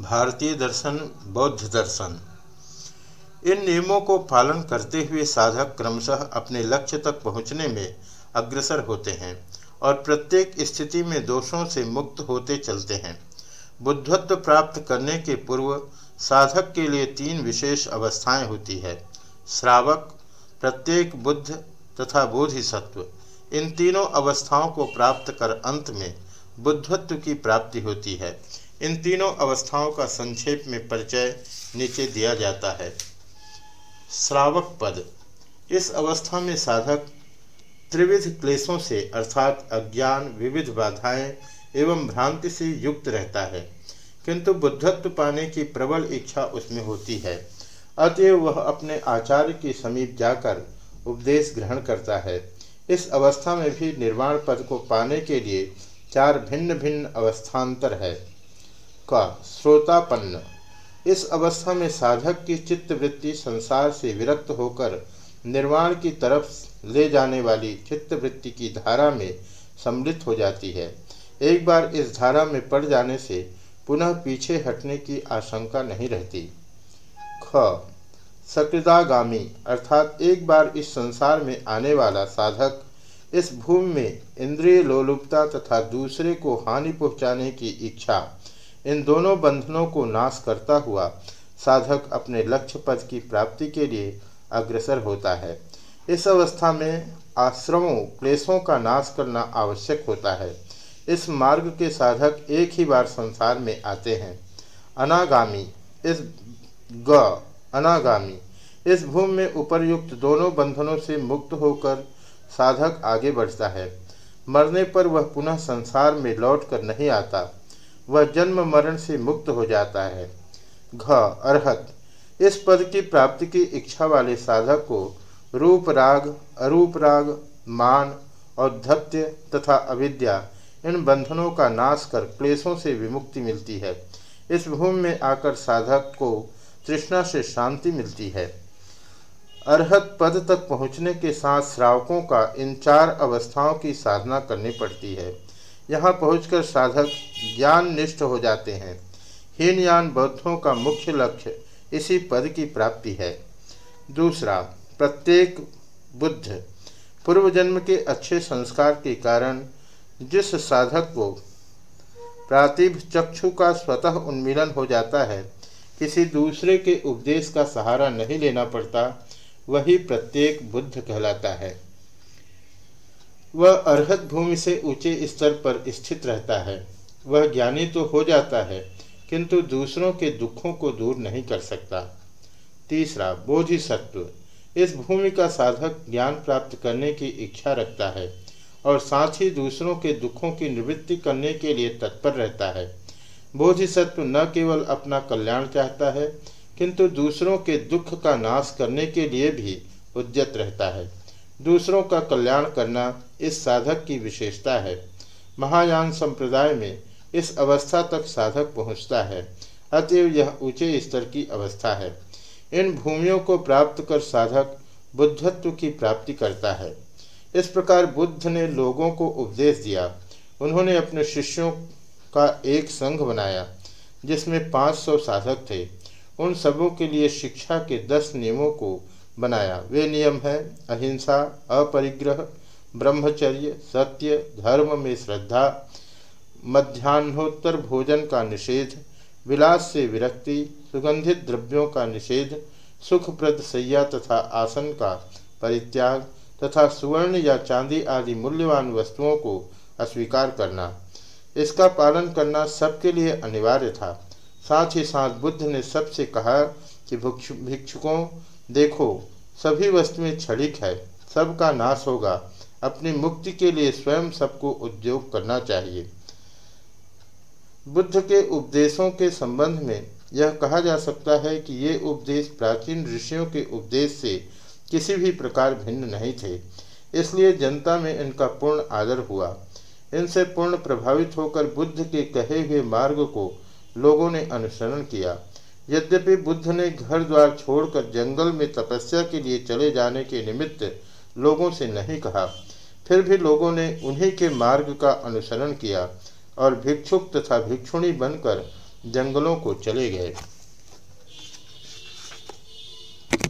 भारतीय दर्शन, बौद्ध दर्शन। इन नियमों को पालन करते हुए साधक क्रमशः अपने लक्ष्य तक पहुँचने में अग्रसर होते हैं और प्रत्येक स्थिति में दोषों से मुक्त होते चलते हैं। बुद्धत्व प्राप्त करने के पूर्व साधक के लिए तीन विशेष अवस्थाएँ होती है। श्रावक, प्रत्येक बुद्ध तथा बोधिसत्व, इन तीनों अवस्थाओं को प्राप्त कर अंत में बुद्धत्व की प्राप्ति होती है। इन तीनों अवस्थाओं का संक्षेप में परिचय नीचे दिया जाता है। श्रावक पद। इस अवस्था में साधक त्रिविध क्लेशों से अर्थात अज्ञान, विविध बाधाएँ एवं भ्रांति से युक्त रहता है, किंतु बुद्धत्व पाने की प्रबल इच्छा उसमें होती है। अतएव वह अपने आचार्य के समीप जाकर उपदेश ग्रहण करता है। इस अवस्था में भी निर्वाण पद को पाने के लिए चार भिन्न भिन्न अवस्थान्तर है। का श्रोतापन्न। इस अवस्था में साधक की चित्तवृत्ति संसार से विरक्त होकर निर्वाण की तरफ़ ले जाने वाली चित्तवृत्ति की धारा में सम्मिलित हो जाती है। एक बार इस धारा में पड़ जाने से पुनः पीछे हटने की आशंका नहीं रहती। ख। सकृदागामी, अर्थात एक बार इस संसार में आने वाला साधक इस भूमि में इंद्रिय लोलुपता तथा दूसरे को हानि पहुँचाने की इच्छा इन दोनों बंधनों को नाश करता हुआ साधक अपने लक्ष्य पद की प्राप्ति के लिए अग्रसर होता है। इस अवस्था में आश्रमों, क्लेशों का नाश करना आवश्यक होता है। इस मार्ग के साधक एक ही बार संसार में आते हैं। अनागामी, इस ग, अनागामी, इस भूमि में उपरयुक्त दोनों बंधनों से मुक्त होकर साधक आगे बढ़ता है। मरने पर वह पुनः संसार में लौटकर नहीं आता। वह जन्म मरण से मुक्त हो जाता है। घ, अरहत। इस पद की प्राप्ति की इच्छा वाले साधक को रूप राग, अरूप राग, मान और धत्य तथा अविद्या, इन बंधनों का नाश कर क्लेशों से विमुक्ति मिलती है। इस भूमि में आकर साधक को तृष्णा से शांति मिलती है। अरहत पद तक पहुँचने के साथ श्रावकों का इन चार अवस्थाओं की साधना करनी पड़ती है। यहाँ पहुंचकर साधक ज्ञान निष्ठ हो जाते हैं। हीनयान बौद्धों का मुख्य लक्ष्य इसी पद की प्राप्ति है। दूसरा, प्रत्येक बुद्ध पूर्व जन्म के अच्छे संस्कार के कारण जिस साधक को प्रातिभ चक्षु का स्वतः उन्मीलन हो जाता है, किसी दूसरे के उपदेश का सहारा नहीं लेना पड़ता, वही प्रत्येक बुद्ध कहलाता है। वह अर्हत भूमि से ऊँचे स्तर पर स्थित रहता है। वह ज्ञानी तो हो जाता है, किंतु दूसरों के दुखों को दूर नहीं कर सकता। तीसरा, बोधिसत्व। इस भूमि का साधक ज्ञान प्राप्त करने की इच्छा रखता है और साथ ही दूसरों के दुखों की निवृत्ति करने के लिए तत्पर रहता है। बोधिसत्व न केवल अपना कल्याण चाहता है, किंतु दूसरों के दुख का नाश करने के लिए भी उद्यत रहता है। दूसरों का कल्याण करना इस साधक की विशेषता है। महायान संप्रदाय में इस अवस्था तक साधक पहुँचता है। अतएव यह ऊँचे स्तर की अवस्था है। इन भूमियों को प्राप्त कर साधक बुद्धत्व की प्राप्ति करता है। इस प्रकार बुद्ध ने लोगों को उपदेश दिया। उन्होंने अपने शिष्यों का एक संघ बनाया, जिसमें 500 साधक थे। उन सबों के लिए शिक्षा के दस नियमों को बनाया। वे नियम हैं, अहिंसा, अपरिग्रह, ब्रह्मचर्य, सत्य, धर्म में श्रद्धा मध्यान्होत्तर भोजन का निषेध, विलास से विरक्ति, सुगंधित द्रव्यों का निषेध, सुखप्रद सैया तथा आसन का परित्याग तथा सुवर्ण या चांदी आदि मूल्यवान वस्तुओं को अस्वीकार करना। इसका पालन करना सबके लिए अनिवार्य था। साथ ही साथ बुद्ध ने सबसे कहा कि भिक्षुकों देखो, सभी वस्तुएँ क्षणिक है, सबका नाश होगा। अपनी मुक्ति के लिए स्वयं सबको उद्योग करना चाहिए। बुद्ध के उपदेशों के संबंध में यह कहा जा सकता है कि ये उपदेश प्राचीन ऋषियों के उपदेश से किसी भी प्रकार भिन्न नहीं थे, इसलिए जनता में इनका पूर्ण आदर हुआ। इनसे पूर्ण प्रभावित होकर बुद्ध के कहे हुए मार्ग को लोगों ने अनुसरण किया। यद्यपि बुद्ध ने घर द्वार छोड़कर जंगल में तपस्या के लिए चले जाने के निमित्त लोगों से नहीं कहा, फिर भी लोगों ने उन्हीं के मार्ग का अनुसरण किया और भिक्षुक तथा भिक्षुणी बनकर जंगलों को चले गए।